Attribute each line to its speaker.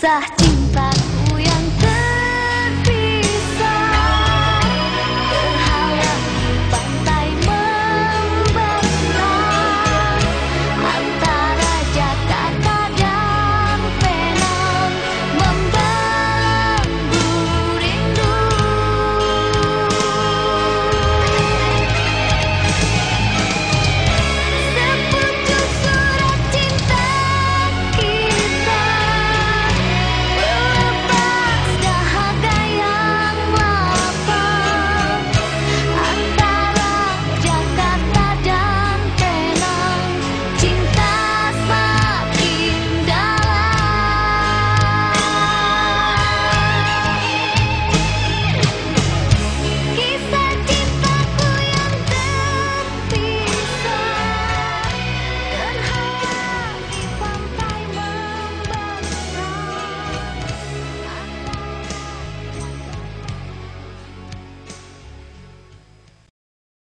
Speaker 1: 撒